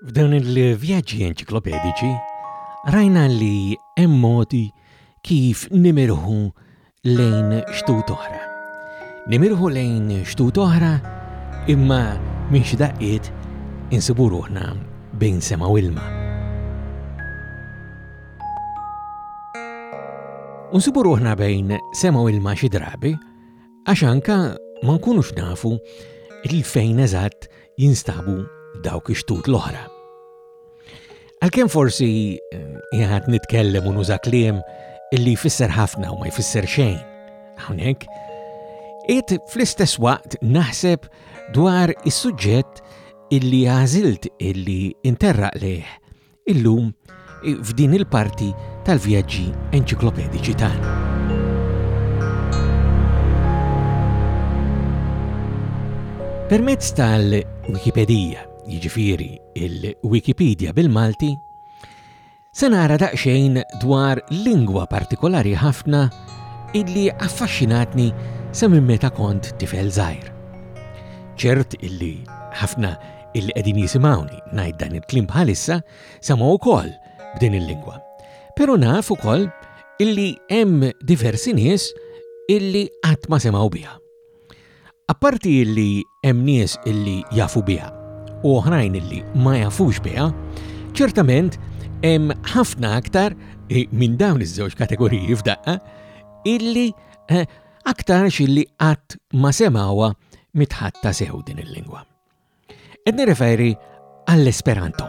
F'dawn il-vjaġġi enċiklopedici, rajna li hemm modi kif nimirħu lejn xtut oħra. Nimirħu lejn xtut oħra imma minn xi daqqiet insibu ruħna bejn sema u ilma. Unsibu ruħna bejn sema u ilma xi drabi għax anka ma nkunux nafu il-fejn eżatt jinstabu dawk ix-xtut l-oħra. Għalkemm forsi jgħat nitkellem u nuża kliem illi jfisser ħafna u ma jfisser xejn hawnhekk, qiegħed fl-istess waqt naħseb dwar is-suġġett illi għażilt illi interraq lejh illum f'din il-parti tal-vjaġġi enċiklopediċi tagħna. Permezz tal-Wikipedija jiġifieri il-Wikipedia bil-Malti, se nara daqsxejn dwar lingwa partikolari ħafna illi affaxxinatni sa minn meta kont tifel żgħir. Ċert illi ħafna illi qegħdin jisimgħuni ngħid dan il-kliem bħalissa semgħu wkoll b'din il-lingwa. Però naf ukoll illi hemm diversi nies illi qatt ma semgħu biha. Apparti li hemm nies li jafu biha u oħrajn li ma jafux biha, ċertament hemm ħafna aktar minn dawn iż-żewġ kategoriji f'daqqa illi aktarx illi qatt ma semgħuha mitħatta sew din il-lingwa. Qed nirreferi għall-Esperanto.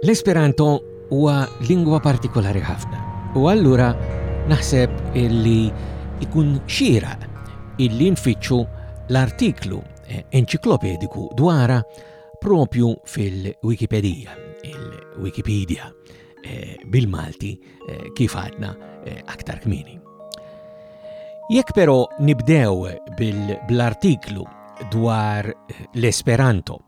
L-Esperanto huwa lingwa partikolari ħafna u allura naħseb illi ikun xira illi nfittxu l-artiklu eh, enċiklopediku dwara Propju fil-Wikipedija, il-Wikipedia eh, bil-Malti eh, kif għadna eh, aktar kmini. Jekk però nibdew bil-artiklu dwar l-Esperanto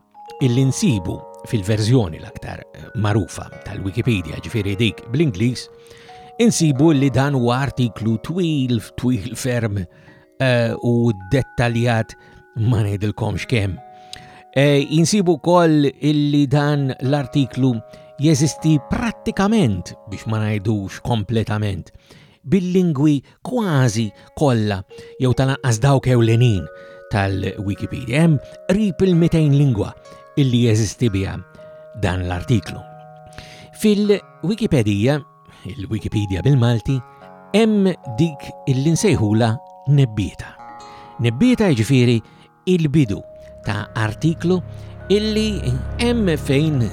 illi nsibu fil-verżjoni l-aktar marufa tal-Wikipedia ġifiri dik bl-Ingliż, insibu li dan huwa artiklu twil, twil ferm eh, u dettaljat ma ngħidilkomx kemm. Eh, insibu koll illi dan l-artiklu jeżisti prattikament biex ma ngħidux kompletament bil-lingwi kważi kollha jew tal-anqas dawk ewlenin tal-Wikipedia. Hemm qrib il-200 lingwa illi jeżisti biha dan l-artiklu. Fil-Wikipedija il-Wikipedia bil-Malti, hemm dik li nsejħula nebbieta. Nebbieta jiġifieri il-bidu ta' artiklu illi hemm fejn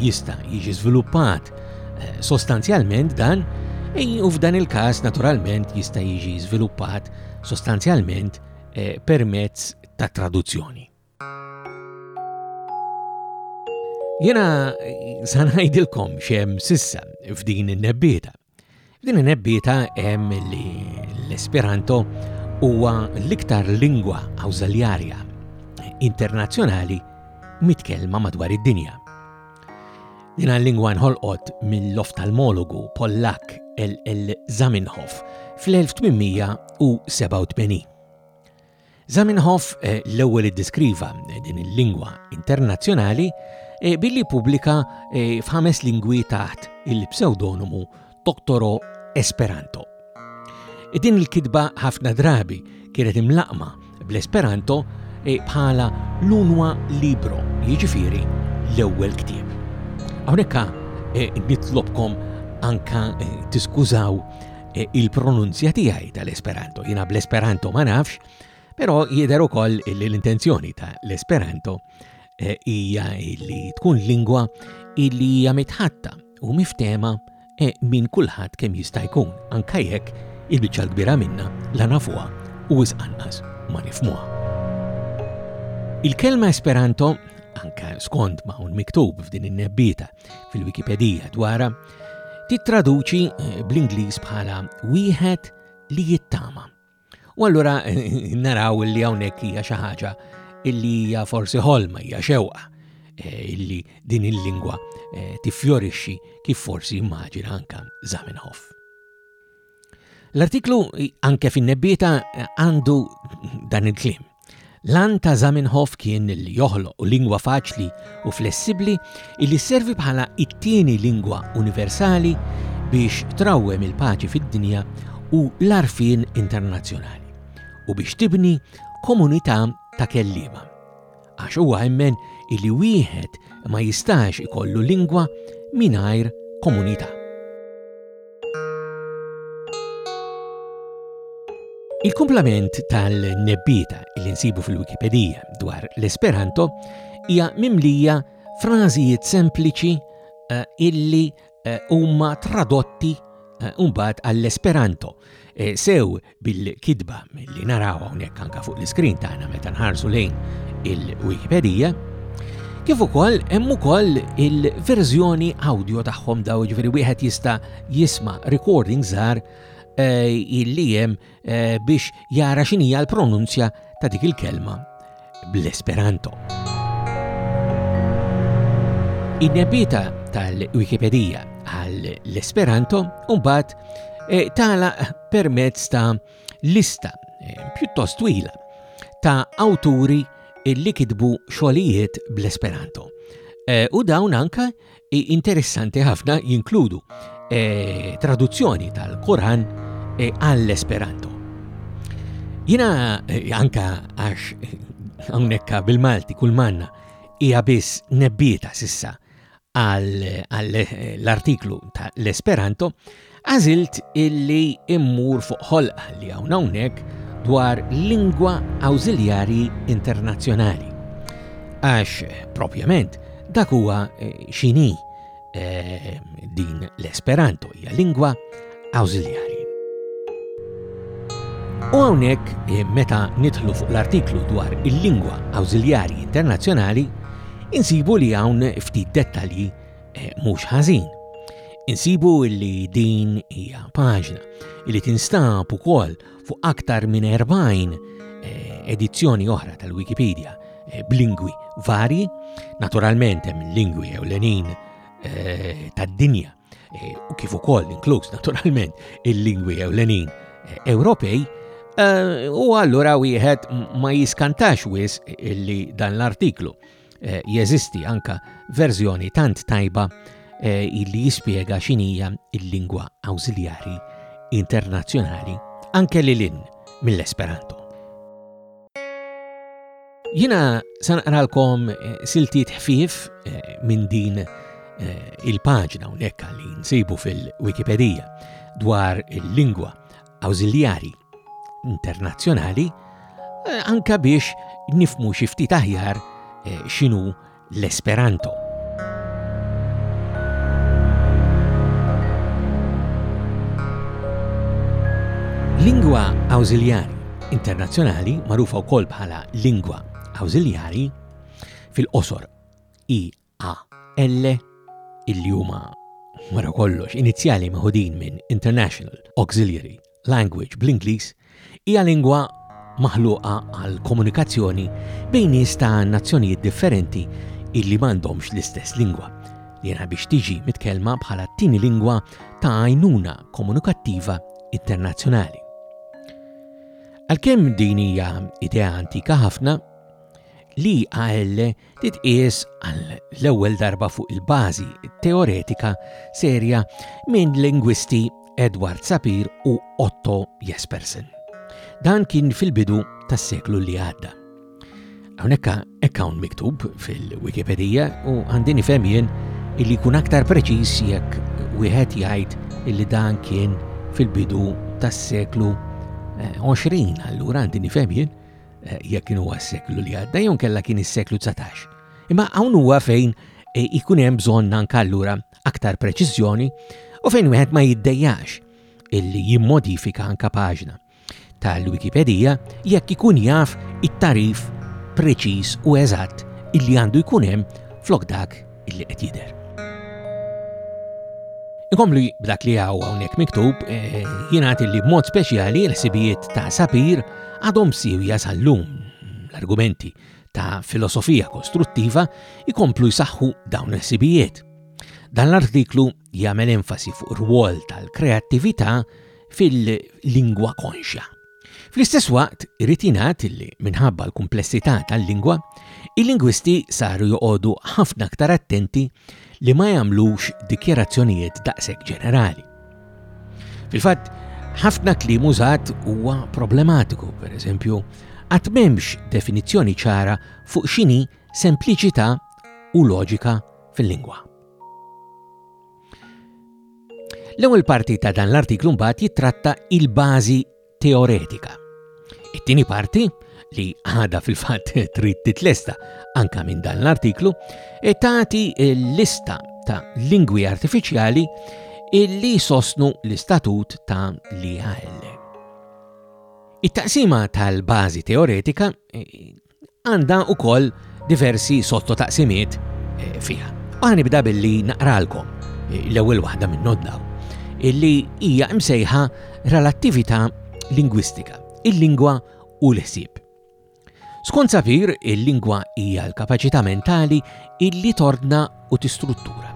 jista' jiġi żviluppat eh, sostanzjalment dan u f'dan il-każ naturalment jista' jiġi żviluppat sostanzjalment eh, permezz ta' traduzzjoni. Jena sanajdilkom xem sissa f'din il-nebbieta. F'din il-nebbieta hemm li l-Esperanto huwa l-iktar lingwa awżaljarja internazzjonali mitkellma madwar id-dinja. Din l-lingwa nħolqot mill-oftalmologu Pollak L. L. Zamenhof fl-1887. Zamenhof l-ewwel iddeskriva din il-lingwa internazzjonali billi ppubblika f'ħames lingwi taħt il-psewdonimu Doctoro Esperanto. Din il-kitba ħafna drabi kienet imlaqma bl-Esperanto bħala l-unwa libro, jiġifieri l-ewwel ktieb. Hawnhekk nitlobkom anka tiskużaw e, il-pronunzja tiegħi tal-Esperanto. Jiena bl-Esperanto ma nafx, però jidher ukoll li l-intenzjoni tal-Esperanto e, hija li tkun lingwa illi hija mitħatta u miftema e, minn kulħadd kemm jista' jkun, anke jekk il-biċċa l-kbira minna la nafuha u wisqanqas ma nifmuha. Il-kelma Esperanto anka skont ma' un miktub f'din in-nebbita fil-Wikipedija dwarha, tittraduċi eh, bl-Ingliż bħala wieħed li jittama. U allura eh, naraw li hawnhekk hija xi ħaġa illi hija forsi ħolma hija xewqa eh, illi din il-lingwa tifjorixxi kif forsi immaġina anka Zamenhof. L-artiklu anke fin-nebbieta għandu dan il-klim. Lan ta' Zamenhof kien li joħloq lingwa faċli u flessibbli li servi bħala it-tieni lingwa universali biex trawwem il-paċi fid-dinja u l-arfin internazzjonali u biex tibni komunità ta' kelliema. għax huwa emmen illi wieħed ma jistax ikollu lingwa mingħajr komunità. Il-kumplament tal-nebbita li nsibu fil-Wikipedija dwar l-Esperanto hija mimlija frażijiet sempliċi eh, illi eh, huma tradotti eh, mbagħad għall-Esperanto sew bil-kitba li naraw hawnhekk anke fuq l-iskrin tagħna meta nħarsu lejn il-Wikipedija, Kif ukoll hemm ukoll il-verżjoni audio tagħhom daw ġifieri wieħed jista' jisma' recording żgħar eh, illi hemm eh, biex jara x'inhija l-pronunzja ta' dik il-kelma bl-Esperanto. In-nebita tal-Wikipedija għall-Esperanto mbagħad eh, tala permezz ta' lista eh, pjuttost twila ta' awturi li kitbu xogħlijiet bl-Esperanto. Eh, u dawn anka interessanti ħafna jinkludu eh, traduzzjoni tal-Koran eh, għall-Esperanto. Jina eh, anka għax hawnhekk bil-Malti kull manna hija biss nebbita sissa għall-artiklu tal-Esperanto, ta Għażilt illi mmur fuq ħolqa li hawn hawnhekk dwar lingwa awżiljarji internazzjonali. Għax, propjament, dak huwa eh, xini eh, din l-Esperanto hija lingwa awżiljarji. U hawnhekk eh, meta nidħlu fuq l-artiklu dwar il-lingwa awżiljarji internazzjonali, insibu li hawn ftit dettalji eh, mhux ħażin. Insibu li din hija paġna li tinstab ukoll fuq aktar minn 40 eh, edizzjoni oħra tal-Wikipedia eh, b'lingwi varji, naturalment hemm lingwi ewlenin tad-dinja u kif ukoll inkluż naturalment il-lingwi ewlenin Ewropej Eh, u allura wieħed ma jiskantax wis illi dan l-artiklu Eh, jeżisti anka verżjoni tant tajba eh, illi jispjega xinija il-lingwa awżiljari internazzjonali anke li lin mill-Esperanto. Jina sanqralkom eh, siltiet ħfif minn din il-paġna unek li nsibu fil-Wikipedia dwar il-lingwa awżiljari internazzjonali eh, anka biex nifmu xi ftit aħjar eh, x'inhu l-Esperanto. Lingwa awżiljari internazzjonali magħrufa wkoll bħala lingwa awżiljari fil-qosor i AL, illi huma wara kollox inizjali meħudin minn International Auxiliary Language bl-Ingliż, hija lingwa maħluqa għal komunikazzjoni bejn nies ta' nazzjonijiet differenti illi m'għandhomx l-istess lingwa, li hija biex tiġi mitkellma bħala t-tieni lingwa ta' għajnuna komunikattiva internazzjonali. Għalkemm din hija idea antika ħafna, l-IAL titqies għall-ewwel darba fuq il-bażi teoretika serja mil-lingwisti Edward Sapir u Otto Jespersen. Dan kien fil-bidu tas-seklu li għadda. Hawnhekk hekk hawn miktub fil-Wikipedija u għandi nifhem jien illi jkun aktar preċiż jekk wieħed jgħid illi dan kien fil-bidu tas-seklu 20 eh, allura għandi nifhem jien eh, jekk kien huwa s-seklu li għadda jew kella kien is-seklu 19. Imma hawn huwa fejn eh, ikun hemm bżonn anke allura aktar preċiżjoni u fejn wieħed ma jiddejjax illi jimmodifika anka paġna tal-Wikipedija jekk ikun jaf it-tarif preċiż u eżatt illi għandu jkun hemm flok dak illi qed jidher. Inkomplu b'dak li għaw hawnhekk miktub eh, jingħad li b'mod speċjali l-ħsibijiet ta' Sapir għadhom siwja sal-lum l-argumenti ta' filosofija kostruttiva jkomplu jsaħħu dawn il-ħsibijiet. Dan l-artiklu jagħmel enfasi fuq ir-rwol tal-kreattività fil-lingwa konxja. Fl-istess waqt, irid jingħad li, minħabba l-kumplessità tal-lingwa, il-lingwisti saru joqogħdu ħafna aktar attenti li ma jagħmlux dikjarazzjonijiet daqshekk ġenerali. Fil-fatt, ħafna kliem użat huwa problematiku, pereżempju, qatt m'hemmx definizzjoni ċara fuq x'inhi sempliċità u loġika fil-lingwa. L-ewwel parti ta' dan l-artiklu mbagħad jittratta il-bażi teoretika. It-tieni parti li għada fil-fatt trid titlesta anka minn dan l-artiklu, e tagħti lista ta' lingwi artifiċjali illi sosnu l-istatut ta' l-IAL. It-taqsima tal-bażi teoretika e, Għandha wkoll diversi sottotaqsimiet eh, fiha. U ħa nibda billi naqralkom eh, l-ewwel waħda minn noddaw illi hija msejħa relattività lingwistika, il-lingwa u l-ħsieb. Skont Sapir, il-lingwa hija l-kapaċità mentali illi tordna u tistruttura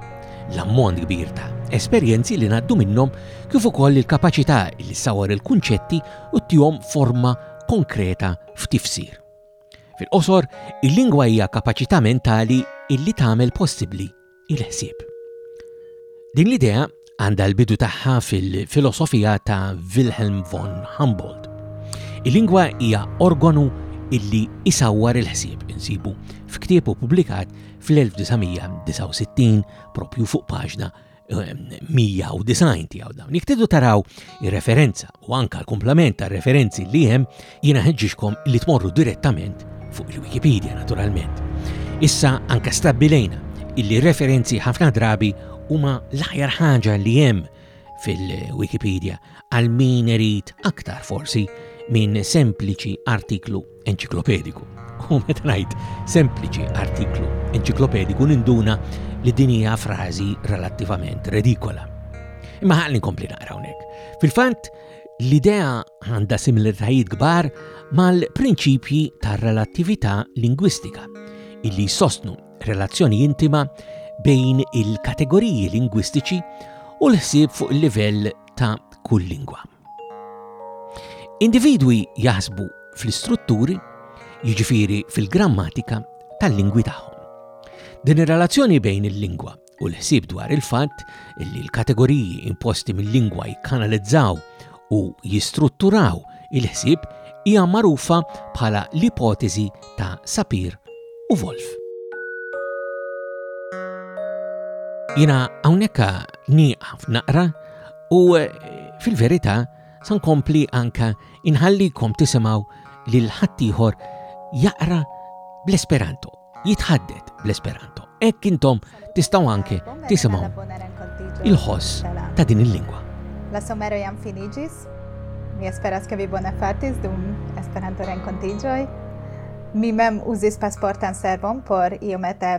l-ammont kbir ta' esperjenzi li naddu minnhom kif ukoll il-kapaċità li sawar il-kunċetti u tihom forma konkreta f'tifsir. Fil-qosor, il-lingwa hija kapaċità mentali illi tagħmel possibbli il-ħsieb. Din l-idea għandha l-bidu tagħha fil-filosofija ta' Wilhelm von Humboldt. Il-lingwa hija organu illi isawwar il-ħsieb insibu f'ktieb u publikat fl-1969 propju fuq paġna 190 tiegħu dawn. Jek tidu taraw ir-referenza u anka l-komplement ta' referenzi li hemm jiena ħeġġiġkom li tmorru direttament fuq il-Wikipedia naturalment. Issa anka stabbilejna illi referenzi ħafna drabi huma l-aħjar ħaġa li hemm fil-Wikipedia għal min irid aktar forsi minn sempliċi artiklu enċiklopediku. U meta ngħid sempliċi artiklu enċiklopediku ninduna li din hija frażi relattivament redikola. Imma ħalli nkompli naqra hawnhekk. Fil-fatt, l-idea għandha similitajiet kbar mal-prinċipji tar-relattività lingwistika illi jsostnu relazzjoni intima bejn il-kategoriji lingwistiċi u l-ħsieb fuq il-livell ta' kull lingwa. Individwi jaħsbu fl-istrutturi, jiġifieri fil-grammatika tal-lingwi tagħhom. Din ir-relazzjoni bejn il-lingwa u l-ħsieb dwar il-fatt li l-kategoriji imposti mill-lingwa jikkanalizzaw u jistrutturaw il-ħsieb hija magħrufa bħala l-ipoteżi ta' Sapir u Wolf. Jina hawnhekk nieqaf naqra U eh, fil-verità, san kompli anka inħallikom tisimaw lil ħaddieħor jaqra bl-Esperanto, jitħaddet bl-Esperanto. Ekk intom tistaw anke tisimaw il-ħoss ta' din il-lingwa. La somero jam finigis, mi esperas ke vi bona fatis dum Esperanto renkontiġoj. Mi mem uzis pasportan servon por iomete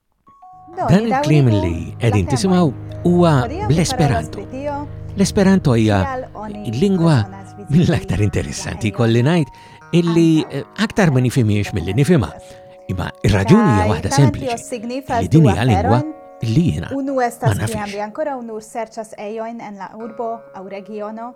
Dan il-klim li qegħdin tisimgħu huwa bl-Esperanto. L-Esperanto hija lingwa mill-aktar interessanti kolli ngħid illi eh, aktar ma nifimiex mill-li nifima. Imma il raġuni hija waħda sempliċi li din hija lingwa li jiena. Unu estas kien li ankora unur serċas ejoin en la urbo aw regiono